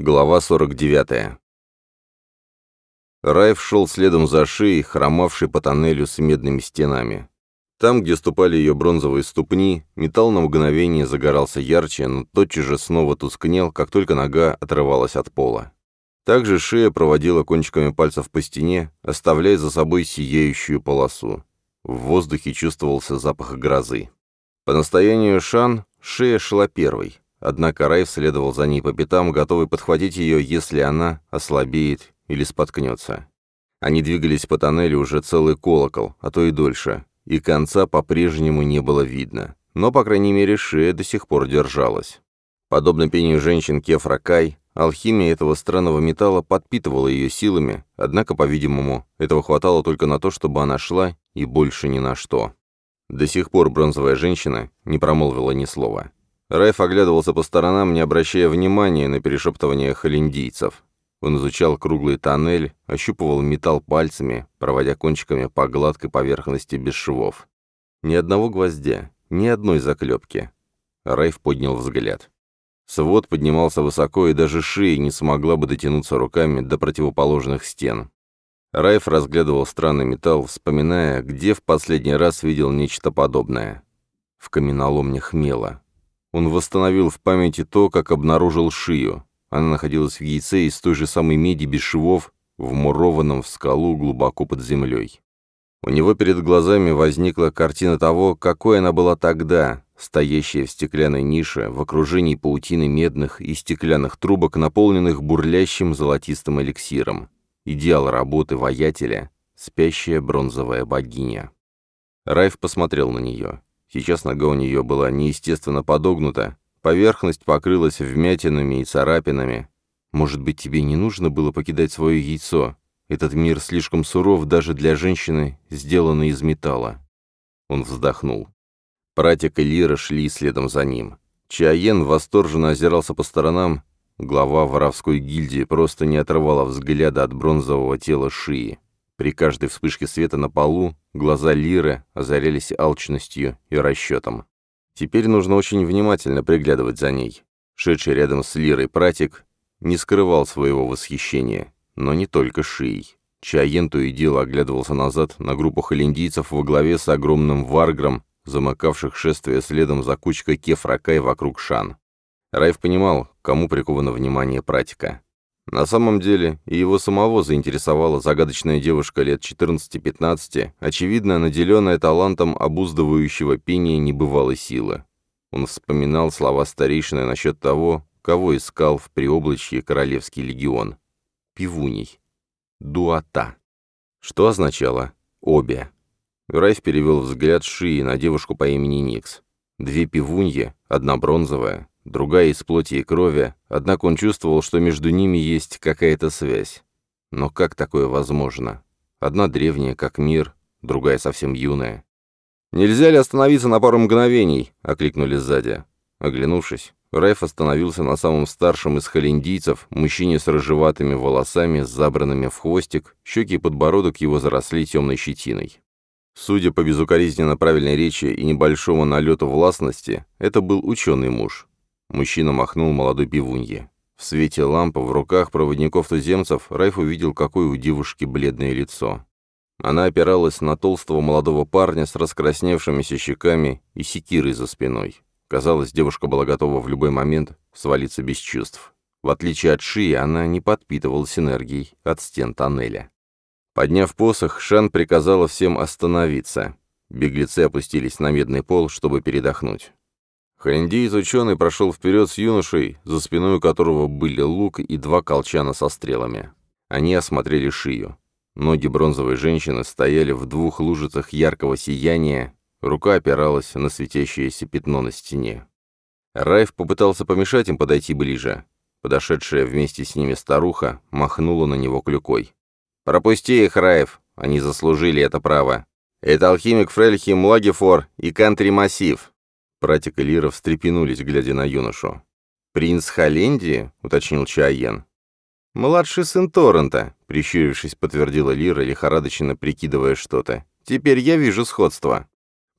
Глава 49. Райф шел следом за шеей, хромавшей по тоннелю с медными стенами. Там, где ступали ее бронзовые ступни, металл на мгновение загорался ярче, но тотчас же снова тускнел, как только нога отрывалась от пола. Также шея проводила кончиками пальцев по стене, оставляя за собой сияющую полосу. В воздухе чувствовался запах грозы. По настоянию Шан шея шла первой. Однако Райф следовал за ней по пятам, готовый подхватить ее, если она ослабеет или споткнется. Они двигались по тоннелю уже целый колокол, а то и дольше, и конца по-прежнему не было видно. Но, по крайней мере, шея до сих пор держалась. Подобно пению женщин Кефра Кай, алхимия этого странного металла подпитывала ее силами, однако, по-видимому, этого хватало только на то, чтобы она шла, и больше ни на что. До сих пор бронзовая женщина не промолвила ни слова. Райф оглядывался по сторонам, не обращая внимания на перешептывание холиндийцев. Он изучал круглый тоннель, ощупывал металл пальцами, проводя кончиками по гладкой поверхности без швов. Ни одного гвоздя, ни одной заклепки. Райф поднял взгляд. Свод поднимался высоко, и даже шея не смогла бы дотянуться руками до противоположных стен. Райф разглядывал странный металл, вспоминая, где в последний раз видел нечто подобное. В каменоломнях Мела. Он восстановил в памяти то, как обнаружил шию. Она находилась в яйце из той же самой меди без швов, вмурованном в скалу глубоко под землей. У него перед глазами возникла картина того, какой она была тогда, стоящая в стеклянной нише, в окружении паутины медных и стеклянных трубок, наполненных бурлящим золотистым эликсиром. Идеал работы воятеля — спящая бронзовая богиня. Райф посмотрел на нее. Сейчас нога у нее была неестественно подогнута, поверхность покрылась вмятинами и царапинами. «Может быть, тебе не нужно было покидать свое яйцо? Этот мир слишком суров даже для женщины, сделанной из металла». Он вздохнул. Пратик и Лира шли следом за ним. Чаен восторженно озирался по сторонам. Глава воровской гильдии просто не отрывала взгляда от бронзового тела Шии. При каждой вспышке света на полу глаза Лиры озарялись алчностью и расчетом. Теперь нужно очень внимательно приглядывать за ней. Шедший рядом с Лирой пратик не скрывал своего восхищения, но не только шией. Чаен то и дело оглядывался назад на группу холиндийцев во главе с огромным варгром, замыкавших шествие следом за кучкой кефракай вокруг шан. Райф понимал, кому приковано внимание пратика. На самом деле, и его самого заинтересовала загадочная девушка лет 14-15, очевидно, наделенная талантом обуздывающего пения небывалой силы. Он вспоминал слова старейшины насчет того, кого искал в приоблачье Королевский легион. Пивуней. Дуата. Что означало «обе». Райф перевел взгляд Шии на девушку по имени Никс. Две пивуньи, одна бронзовая, другая из плоти и крови, однако он чувствовал, что между ними есть какая-то связь. Но как такое возможно? Одна древняя, как мир, другая совсем юная. «Нельзя ли остановиться на пару мгновений?» — окликнули сзади. Оглянувшись, Райф остановился на самом старшем из холиндийцев, мужчине с рыжеватыми волосами, забранными в хвостик, щеки и подбородок его заросли темной щетиной. Судя по безукоризненно правильной речи и небольшому налету властности, это был ученый муж. Мужчина махнул молодой пивунье. В свете лампы в руках проводников-туземцев Райф увидел, какое у девушки бледное лицо. Она опиралась на толстого молодого парня с раскрасневшимися щеками и секирой за спиной. Казалось, девушка была готова в любой момент свалиться без чувств. В отличие от Шии, она не подпитывалась энергией от стен тоннеля. Подняв посох, Шан приказала всем остановиться. Беглецы опустились на медный пол, чтобы передохнуть. Халиндеец ученый прошел вперед с юношей, за спиной у которого были лук и два колчана со стрелами. Они осмотрели шию. Ноги бронзовой женщины стояли в двух лужицах яркого сияния, рука опиралась на светящееся пятно на стене. Райф попытался помешать им подойти ближе. Подошедшая вместе с ними старуха махнула на него клюкой. «Пропусти их, Райф! Они заслужили это право. Это алхимик Фрельхим Лагефор и Кантри Массив. Братик и Лира встрепенулись, глядя на юношу. «Принц Холлендии?» — уточнил Чаен. «Младший сын Торрента», — прищурившись, подтвердила Лира, лихорадочно прикидывая что-то. «Теперь я вижу сходство».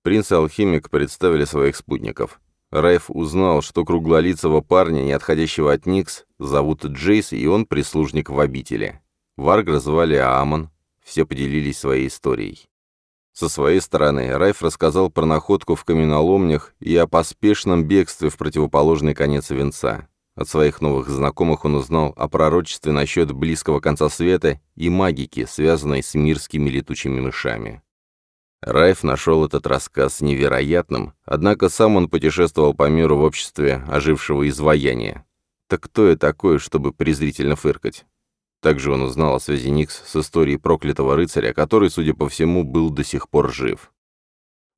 Принц и алхимик представили своих спутников. Райф узнал, что круглолицего парня, не отходящего от Никс, зовут Джейс, и он прислужник в обители. Варгра звали Аамон. Все поделились своей историей. Со своей стороны, Райф рассказал про находку в каменоломнях и о поспешном бегстве в противоположный конец венца. От своих новых знакомых он узнал о пророчестве насчет близкого конца света и магики, связанной с мирскими летучими мышами. Райф нашел этот рассказ невероятным, однако сам он путешествовал по миру в обществе ожившего изваяния. Так кто я такой, чтобы презрительно фыркать? Также он узнал о связи Никс с историей проклятого рыцаря, который, судя по всему, был до сих пор жив.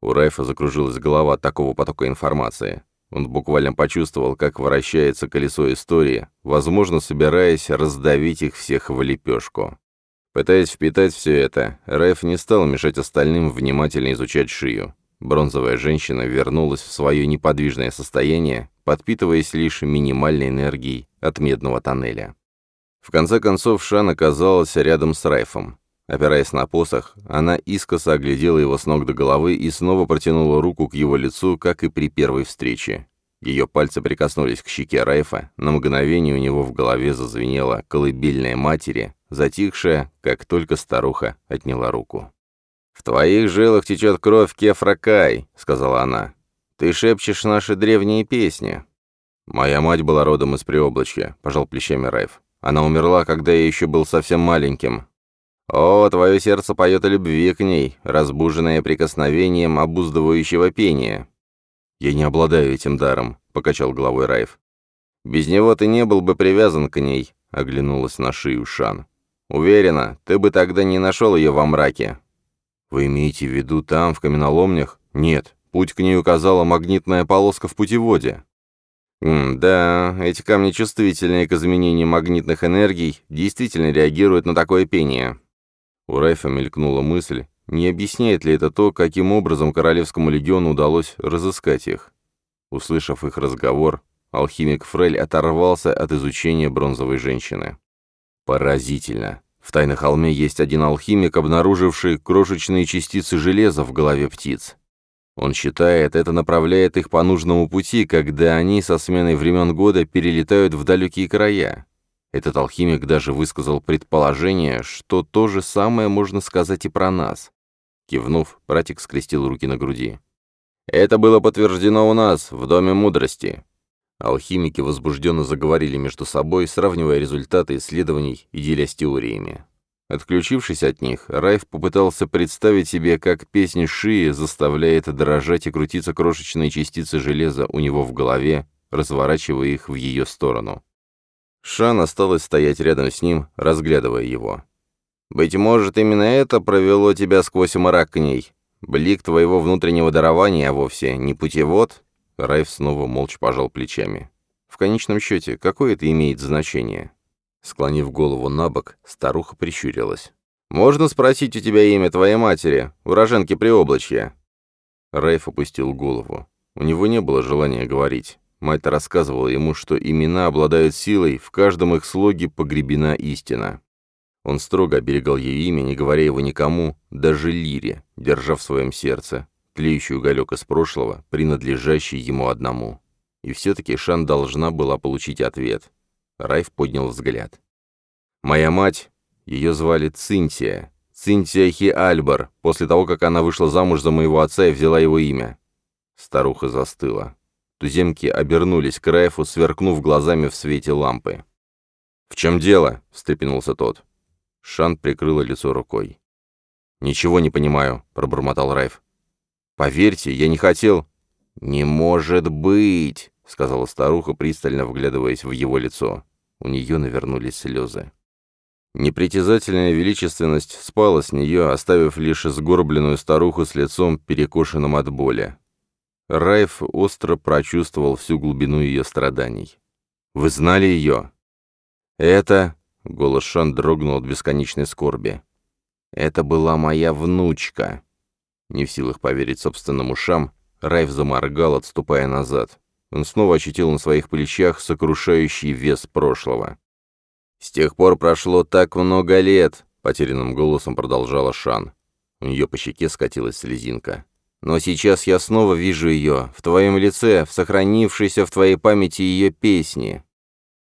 У Райфа закружилась голова от такого потока информации. Он буквально почувствовал, как вращается колесо истории, возможно, собираясь раздавить их всех в лепешку. Пытаясь впитать все это, Райф не стал мешать остальным внимательно изучать шию. Бронзовая женщина вернулась в свое неподвижное состояние, подпитываясь лишь минимальной энергией от медного тоннеля. В конце концов Шан оказалась рядом с Райфом. Опираясь на посох, она искоса оглядела его с ног до головы и снова протянула руку к его лицу, как и при первой встрече. Ее пальцы прикоснулись к щеке Райфа, на мгновение у него в голове зазвенела колыбельная матери, затихшая, как только старуха отняла руку. «В твоих жилах течет кровь Кефракай», — сказала она. «Ты шепчешь наши древние песни». «Моя мать была родом из Приоблачья», — пожал плечами Райф. Она умерла, когда я еще был совсем маленьким. О, твое сердце поет о любви к ней, разбуженное прикосновением обуздывающего пения. Я не обладаю этим даром, покачал головой Райф. Без него ты не был бы привязан к ней, оглянулась на шею Шан. Уверена, ты бы тогда не нашел ее во мраке. Вы имеете в виду там, в каменоломнях? Нет, путь к ней указала магнитная полоска в путеводе. М да, эти камни, чувствительны к изменению магнитных энергий, действительно реагируют на такое пение. У Райфа мелькнула мысль, не объясняет ли это то, каким образом Королевскому легиону удалось разыскать их. Услышав их разговор, алхимик Фрель оторвался от изучения бронзовой женщины. Поразительно. В тайной холме есть один алхимик, обнаруживший крошечные частицы железа в голове птиц. Он считает, это направляет их по нужному пути, когда они со сменой времен года перелетают в далекие края. Этот алхимик даже высказал предположение, что то же самое можно сказать и про нас. Кивнув, братик скрестил руки на груди. «Это было подтверждено у нас, в Доме мудрости». Алхимики возбужденно заговорили между собой, сравнивая результаты исследований и делясь теориями. Отключившись от них, Райф попытался представить себе, как песня Шии заставляет дрожать и крутиться крошечные частицы железа у него в голове, разворачивая их в ее сторону. Шан осталась стоять рядом с ним, разглядывая его. «Быть может, именно это провело тебя сквозь мрак к ней. Блик твоего внутреннего дарования, а вовсе не путевод?» Райф снова молча пожал плечами. «В конечном счете, какое это имеет значение?» Склонив голову на бок, старуха прищурилась. «Можно спросить у тебя имя твоей матери, уроженки Приоблачья?» Райф опустил голову. У него не было желания говорить. Мать рассказывала ему, что имена обладают силой, в каждом их слоге погребена истина. Он строго оберегал ее имя, не говоря его никому, даже Лире, держа в своем сердце, тлеющий уголек из прошлого, принадлежащий ему одному. И все-таки Шан должна была получить ответ. Райф поднял взгляд. «Моя мать, ее звали Цинтия, Цинтия Хиальбар, после того, как она вышла замуж за моего отца и взяла его имя». Старуха застыла. Туземки обернулись к Райфу, сверкнув глазами в свете лампы. «В чем дело?» — встрепенулся тот. Шан прикрыла лицо рукой. «Ничего не понимаю», — пробормотал Райф. «Поверьте, я не хотел...» «Не может быть!» — сказала старуха, пристально вглядываясь в его лицо. У нее навернулись слезы. Непритязательная величественность спала с нее, оставив лишь сгорбленную старуху с лицом, перекошенным от боли. Райф остро прочувствовал всю глубину ее страданий. «Вы знали ее?» «Это...» — голос Шан дрогнул от бесконечной скорби. «Это была моя внучка!» Не в силах поверить собственным ушам, Райф заморгал, отступая назад. Он снова ощутил на своих плечах сокрушающий вес прошлого. «С тех пор прошло так много лет», — потерянным голосом продолжала Шан. У нее по щеке скатилась слезинка. «Но сейчас я снова вижу ее, в твоем лице, в сохранившейся в твоей памяти ее песни».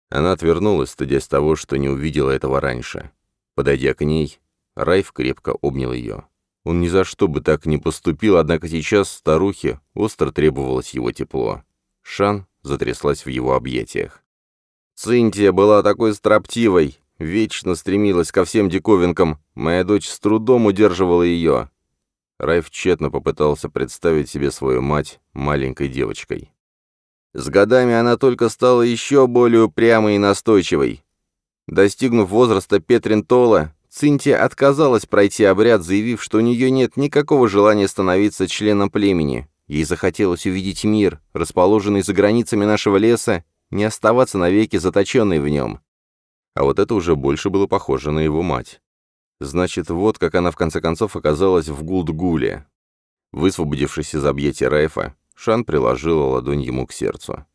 Она отвернулась, стыдясь того, что не увидела этого раньше. Подойдя к ней, Райф крепко обнял ее. Он ни за что бы так не поступил, однако сейчас старухе остро требовалось его тепло. Шан затряслась в его объятиях. «Цинтия была такой строптивой, вечно стремилась ко всем диковинкам. Моя дочь с трудом удерживала ее». Райф тщетно попытался представить себе свою мать маленькой девочкой. С годами она только стала еще более упрямой и настойчивой. Достигнув возраста Петринтола, Цинтия отказалась пройти обряд, заявив, что у нее нет никакого желания становиться членом племени. Ей захотелось увидеть мир, расположенный за границами нашего леса, не оставаться навеки заточенной в нем. А вот это уже больше было похоже на его мать. Значит, вот как она в конце концов оказалась в Гулдгуле. Высвободившись из объятий Райфа, Шан приложила ладонь ему к сердцу.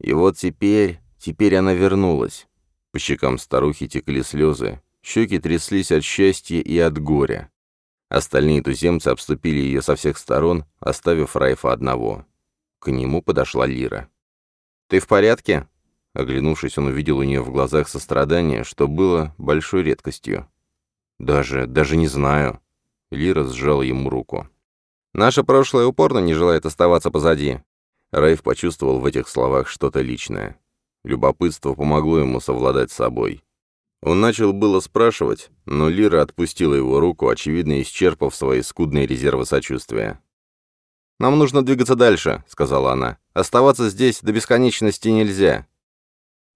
И вот теперь, теперь она вернулась. По щекам старухи текли слезы, щеки тряслись от счастья и от горя. Остальные туземцы обступили ее со всех сторон, оставив Райфа одного. К нему подошла Лира. «Ты в порядке?» Оглянувшись, он увидел у нее в глазах сострадание, что было большой редкостью. «Даже, даже не знаю». Лира сжала ему руку. «Наше прошлое упорно не желает оставаться позади». Райф почувствовал в этих словах что-то личное. Любопытство помогло ему совладать с собой. Он начал было спрашивать, но Лира отпустила его руку, очевидно исчерпав свои скудные резервы сочувствия. «Нам нужно двигаться дальше», — сказала она. «Оставаться здесь до бесконечности нельзя».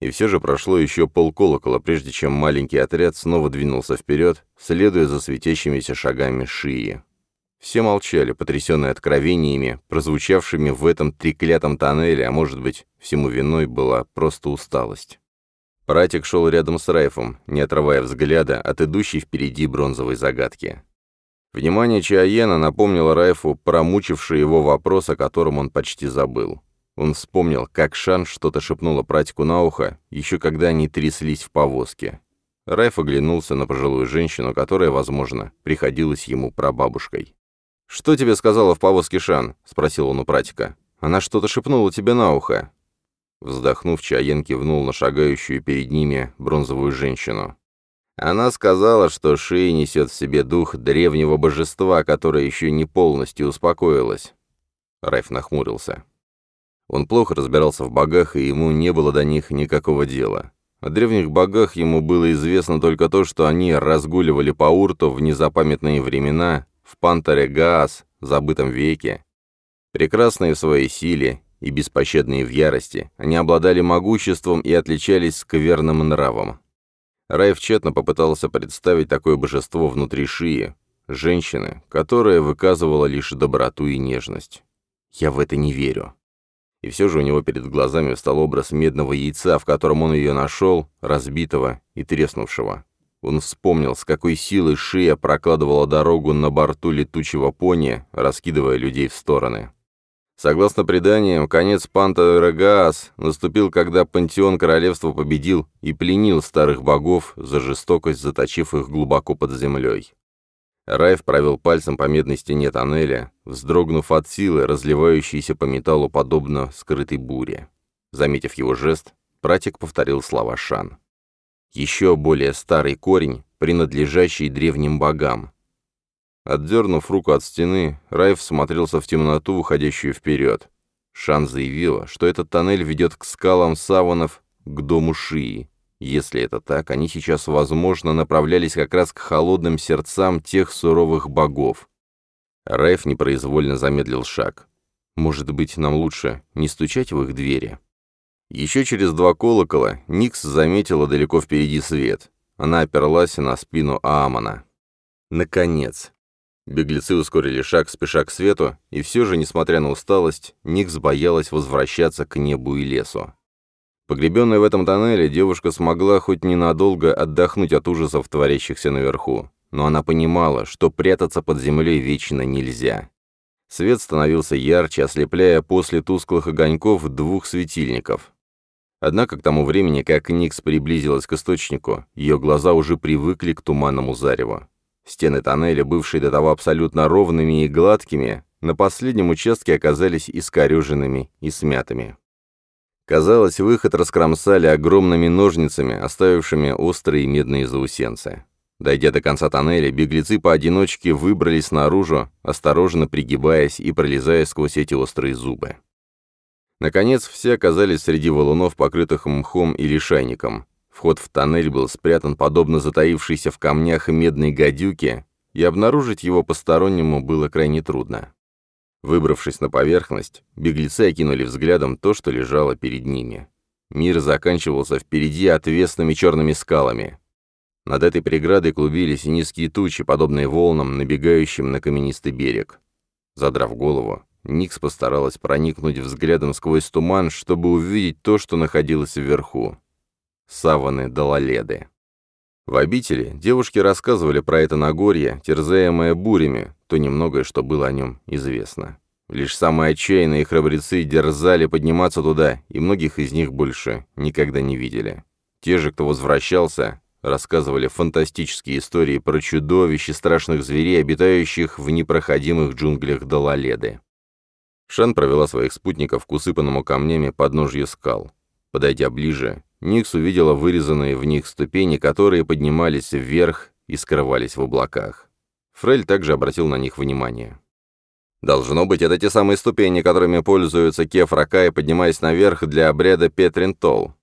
И все же прошло еще полколокола, прежде чем маленький отряд снова двинулся вперед, следуя за светящимися шагами Шии. Все молчали, потрясенные откровениями, прозвучавшими в этом треклятом тоннеле, а может быть, всему виной была просто усталость. Пратик шел рядом с Райфом, не отрывая взгляда от идущей впереди бронзовой загадки. Внимание Чиаена напомнило Райфу промучивший его вопрос, о котором он почти забыл. Он вспомнил, как Шан что-то шепнула пратику на ухо, еще когда они тряслись в повозке. Райф оглянулся на пожилую женщину, которая, возможно, приходилась ему прабабушкой. «Что тебе сказала в повозке Шан?» — спросил он у пратика. «Она что-то шепнула тебе на ухо». Вздохнув, Чаен кивнул на шагающую перед ними бронзовую женщину. Она сказала, что Ши несет в себе дух древнего божества, которое еще не полностью успокоилось. Райф нахмурился. Он плохо разбирался в богах, и ему не было до них никакого дела. О древних богах ему было известно только то, что они разгуливали по Урту в незапамятные времена, в Пантере Гаас, забытом веке, прекрасные в своей силе, и беспощадные в ярости, они обладали могуществом и отличались скверным нравом. Райф тщетно попытался представить такое божество внутри Шии, женщины, которая выказывала лишь доброту и нежность. «Я в это не верю». И все же у него перед глазами встал образ медного яйца, в котором он ее нашел, разбитого и треснувшего. Он вспомнил, с какой силой Шия прокладывала дорогу на борту летучего пони, раскидывая людей в стороны. Согласно преданиям, конец панта Рагаас наступил, когда пантеон королевства победил и пленил старых богов за жестокость, заточив их глубоко под землей. Райф провел пальцем по медной стене тоннеля, вздрогнув от силы, разливающейся по металлу подобно скрытой буре. Заметив его жест, пратик повторил слова Шан. «Еще более старый корень, принадлежащий древним богам, Отдернув руку от стены, Райф смотрелся в темноту, уходящую вперед. Шан заявила, что этот тоннель ведет к скалам саванов, к дому Шии. Если это так, они сейчас, возможно, направлялись как раз к холодным сердцам тех суровых богов. Райф непроизвольно замедлил шаг. «Может быть, нам лучше не стучать в их двери?» Еще через два колокола Никс заметила далеко впереди свет. Она оперлась на спину Амона. Наконец, Беглецы ускорили шаг, спеша к свету, и все же, несмотря на усталость, Никс боялась возвращаться к небу и лесу. Погребенная в этом тоннеле, девушка смогла хоть ненадолго отдохнуть от ужасов, творящихся наверху, но она понимала, что прятаться под землей вечно нельзя. Свет становился ярче, ослепляя после тусклых огоньков двух светильников. Однако к тому времени, как Никс приблизилась к источнику, ее глаза уже привыкли к туманному зареву. Стены тоннеля, бывшие до того абсолютно ровными и гладкими, на последнем участке оказались искореженными и смятыми. Казалось, выход раскромсали огромными ножницами, оставившими острые медные заусенцы. Дойдя до конца тоннеля, беглецы поодиночке выбрались наружу, осторожно пригибаясь и пролезая сквозь эти острые зубы. Наконец, все оказались среди валунов, покрытых мхом и лишайником. Вход в тоннель был спрятан подобно затаившейся в камнях медной гадюке, и обнаружить его постороннему было крайне трудно. Выбравшись на поверхность, беглецы окинули взглядом то, что лежало перед ними. Мир заканчивался впереди отвесными черными скалами. Над этой преградой клубились низкие тучи, подобные волнам, набегающим на каменистый берег. Задрав голову, Никс постаралась проникнуть взглядом сквозь туман, чтобы увидеть то, что находилось вверху саваны Далаледы. В обители девушки рассказывали про это Нагорье, терзаемое бурями, то немногое, что было о нем известно. Лишь самые отчаянные храбрецы дерзали подниматься туда, и многих из них больше никогда не видели. Те же, кто возвращался, рассказывали фантастические истории про чудовищ и страшных зверей, обитающих в непроходимых джунглях Далаледы. Шан провела своих спутников к усыпанному камнями подножью скал. Подойдя ближе, Никс увидела вырезанные в них ступени, которые поднимались вверх и скрывались в облаках. Фрель также обратил на них внимание. «Должно быть, это те самые ступени, которыми пользуются Кеф Ракай, поднимаясь наверх для обряда Петринтол.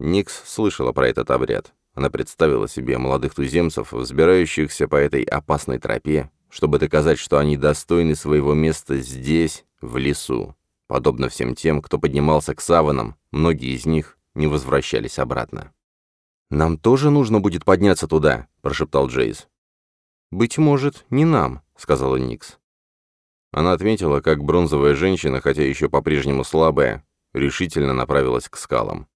Никс слышала про этот обряд. Она представила себе молодых туземцев, взбирающихся по этой опасной тропе, чтобы доказать, что они достойны своего места здесь, в лесу. Подобно всем тем, кто поднимался к саванам, многие из них не возвращались обратно. «Нам тоже нужно будет подняться туда», — прошептал Джейс. «Быть может, не нам», — сказала Никс. Она отметила, как бронзовая женщина, хотя еще по-прежнему слабая, решительно направилась к скалам.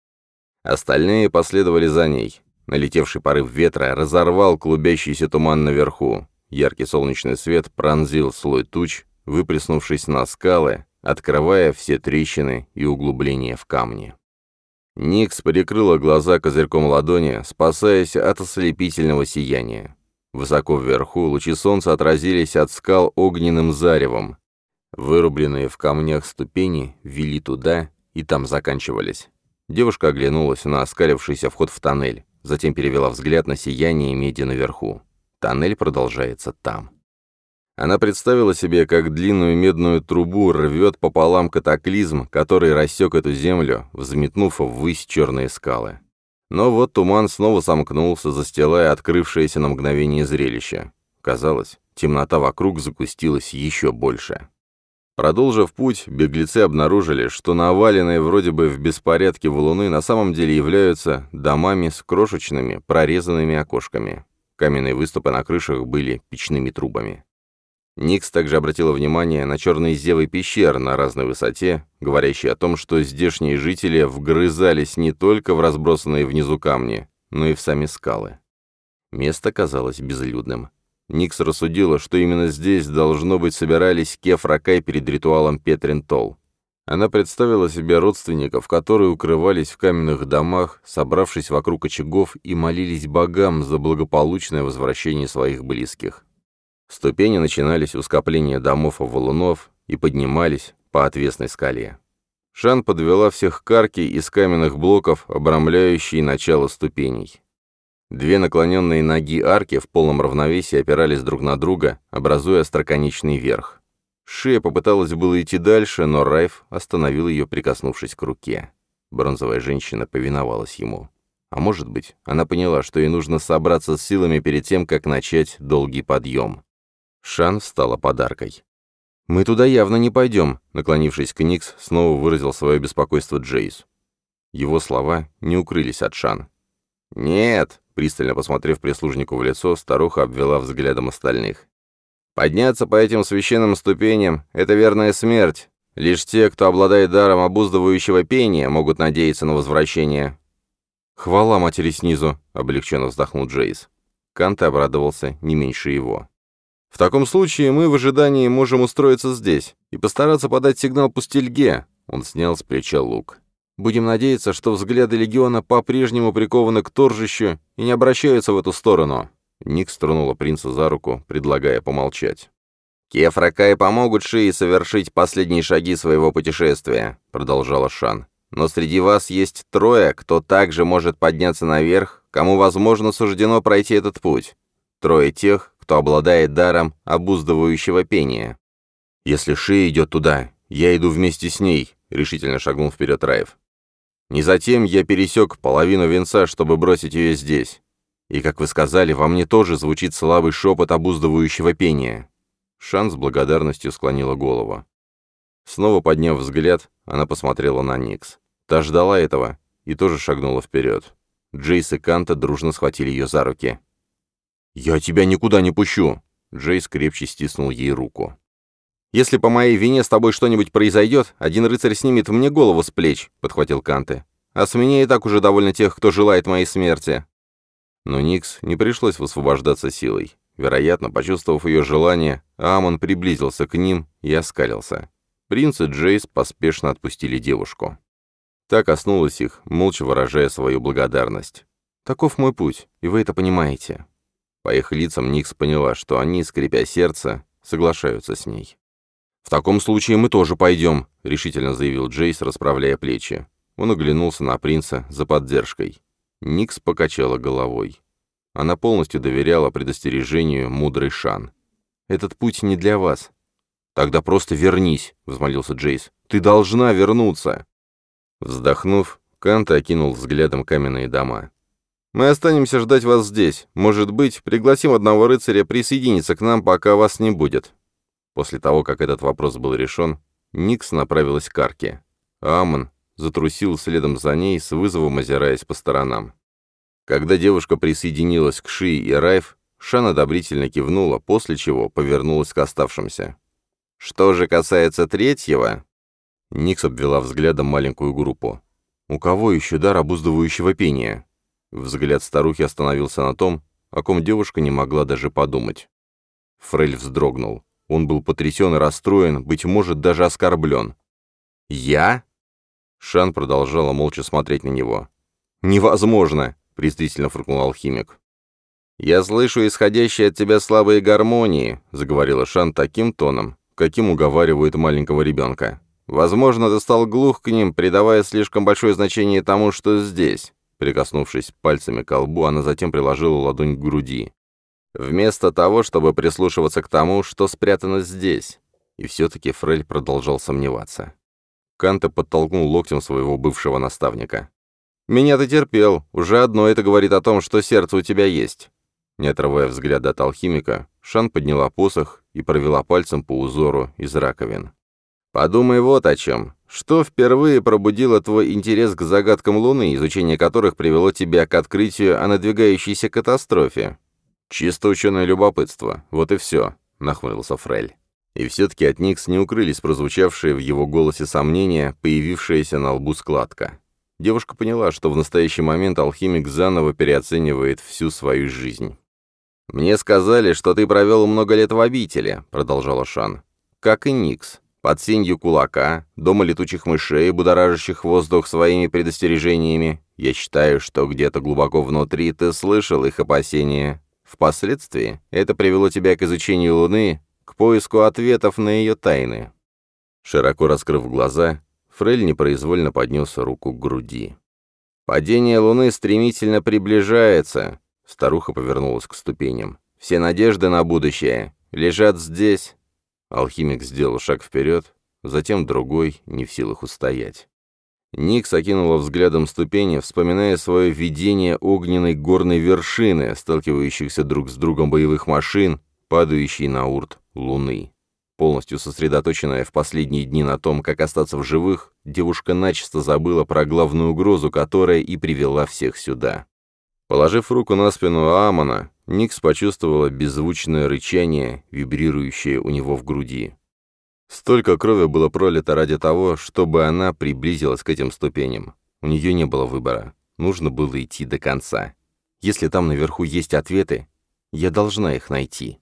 Остальные последовали за ней. Налетевший порыв ветра разорвал клубящийся туман наверху. Яркий солнечный свет пронзил слой туч, выплеснувшись на скалы, открывая все трещины и углубления в камне. Никс прикрыла глаза козырьком ладони, спасаясь от ослепительного сияния. Высоко вверху лучи солнца отразились от скал огненным заревом. Вырубленные в камнях ступени вели туда и там заканчивались. Девушка оглянулась на оскалившийся вход в тоннель, затем перевела взгляд на сияние меди наверху. Тоннель продолжается там. Она представила себе, как длинную медную трубу рвет пополам катаклизм, который рассек эту землю, взметнув ввысь черные скалы. Но вот туман снова сомкнулся, застилая открывшееся на мгновение зрелище. Казалось, темнота вокруг загустилась еще больше. Продолжив путь, беглецы обнаружили, что наваленные вроде бы в беспорядке валуны на самом деле являются домами с крошечными прорезанными окошками. Каменные выступы на крышах были печными трубами. Никс также обратила внимание на черные зевы пещер на разной высоте, говорящие о том, что здешние жители вгрызались не только в разбросанные внизу камни, но и в сами скалы. Место казалось безлюдным. Никс рассудила, что именно здесь, должно быть, собирались Кефракай перед ритуалом Петрин-Толл. Она представила себе родственников, которые укрывались в каменных домах, собравшись вокруг очагов и молились богам за благополучное возвращение своих близких. Ступени начинались у скопления домов и валунов и поднимались по отвесной скале. Шан подвела всех к арке из каменных блоков, обрамляющей начало ступеней. Две наклоненные ноги арки в полном равновесии опирались друг на друга, образуя остроконечный верх. Шея попыталась было идти дальше, но Райф остановил ее, прикоснувшись к руке. Бронзовая женщина повиновалась ему. А может быть, она поняла, что ей нужно собраться с силами перед тем, как начать долгий подъем. Шан стала подаркой. «Мы туда явно не пойдем», — наклонившись к Никс, снова выразил свое беспокойство Джейс. Его слова не укрылись от Шан. «Нет», — пристально посмотрев прислужнику в лицо, старуха обвела взглядом остальных. «Подняться по этим священным ступеням — это верная смерть. Лишь те, кто обладает даром обуздывающего пения, могут надеяться на возвращение». «Хвала матери снизу», — облегченно вздохнул Джейс. Канте обрадовался не меньше его. В таком случае мы в ожидании можем устроиться здесь и постараться подать сигнал пустельге. Он снял с плеча лук. Будем надеяться, что взгляды легиона по-прежнему прикованы к торжищу и не обращаются в эту сторону. Ник струнула принца за руку, предлагая помолчать. «Кефракай помогут Шии совершить последние шаги своего путешествия», — продолжала Шан. «Но среди вас есть трое, кто также может подняться наверх, кому, возможно, суждено пройти этот путь. Трое тех, кто обладает даром обуздывающего пения. «Если шея идет туда, я иду вместе с ней», — решительно шагнул вперед Раев. «Не затем я пересек половину венца, чтобы бросить ее здесь. И, как вы сказали, во мне тоже звучит слабый шепот обуздывающего пения». Шанс благодарностью склонила голову. Снова подняв взгляд, она посмотрела на Никс. Та ждала этого и тоже шагнула вперед. Джейс и Канта дружно схватили ее за руки. «Я тебя никуда не пущу!» Джейс крепче стиснул ей руку. «Если по моей вине с тобой что-нибудь произойдет, один рыцарь снимет мне голову с плеч», — подхватил Канте. «А с меня и так уже довольно тех, кто желает моей смерти». Но Никс не пришлось высвобождаться силой. Вероятно, почувствовав ее желание, Амон приблизился к ним и оскалился. Принц и Джейс поспешно отпустили девушку. Так коснулась их, молча выражая свою благодарность. «Таков мой путь, и вы это понимаете». По их лицам Никс поняла, что они, скрипя сердце, соглашаются с ней. «В таком случае мы тоже пойдем», — решительно заявил Джейс, расправляя плечи. Он оглянулся на принца за поддержкой. Никс покачала головой. Она полностью доверяла предостережению мудрый Шан. «Этот путь не для вас». «Тогда просто вернись», — взмолился Джейс. «Ты должна вернуться!» Вздохнув, Канта окинул взглядом каменные дома. Мы останемся ждать вас здесь. Может быть, пригласим одного рыцаря присоединиться к нам, пока вас не будет». После того, как этот вопрос был решен, Никс направилась к арке. Амон затрусил следом за ней, с вызовом озираясь по сторонам. Когда девушка присоединилась к Ши и Райф, Шан одобрительно кивнула, после чего повернулась к оставшимся. «Что же касается третьего...» Никс обвела взглядом маленькую группу. «У кого еще дар обуздывающего пения?» Взгляд старухи остановился на том, о ком девушка не могла даже подумать. Фрель вздрогнул. Он был потрясен и расстроен, быть может, даже оскорблен. «Я?» Шан продолжала молча смотреть на него. «Невозможно!» — презрительно фыркнул алхимик. «Я слышу исходящие от тебя слабые гармонии», — заговорила Шан таким тоном, каким уговаривают маленького ребенка. «Возможно, ты стал глух к ним, придавая слишком большое значение тому, что здесь. Прикоснувшись пальцами к колбу, она затем приложила ладонь к груди. Вместо того, чтобы прислушиваться к тому, что спрятано здесь. И все-таки Фрель продолжал сомневаться. Канта подтолкнул локтем своего бывшего наставника. «Меня ты терпел. Уже одно это говорит о том, что сердце у тебя есть». Не отрывая взгляда от алхимика, Шан подняла посох и провела пальцем по узору из раковин. «Подумай вот о чем. Что впервые пробудило твой интерес к загадкам Луны, изучение которых привело тебя к открытию о надвигающейся катастрофе? Чисто ученое любопытство. Вот и все, — нахмурился Фрель. И все-таки от Никс не укрылись прозвучавшие в его голосе сомнения, появившаяся на лбу складка. Девушка поняла, что в настоящий момент алхимик заново переоценивает всю свою жизнь. «Мне сказали, что ты провел много лет в обители», — продолжал Шан. «Как и Никс. Под сенью кулака, дома летучих мышей, будоражащих воздух своими предостережениями, я считаю, что где-то глубоко внутри ты слышал их опасения. Впоследствии это привело тебя к изучению Луны, к поиску ответов на ее тайны». Широко раскрыв глаза, Фрель непроизвольно поднес руку к груди. «Падение Луны стремительно приближается», — старуха повернулась к ступеням. «Все надежды на будущее лежат здесь, Алхимик сделал шаг вперед, затем другой, не в силах устоять. Ник окинула взглядом ступени, вспоминая свое видение огненной горной вершины, сталкивающихся друг с другом боевых машин, падающей на урт луны. Полностью сосредоточенная в последние дни на том, как остаться в живых, девушка начисто забыла про главную угрозу, которая и привела всех сюда. Положив руку на спину Амона, Никс почувствовала беззвучное рычание, вибрирующее у него в груди. Столько крови было пролито ради того, чтобы она приблизилась к этим ступеням. У нее не было выбора. Нужно было идти до конца. Если там наверху есть ответы, я должна их найти.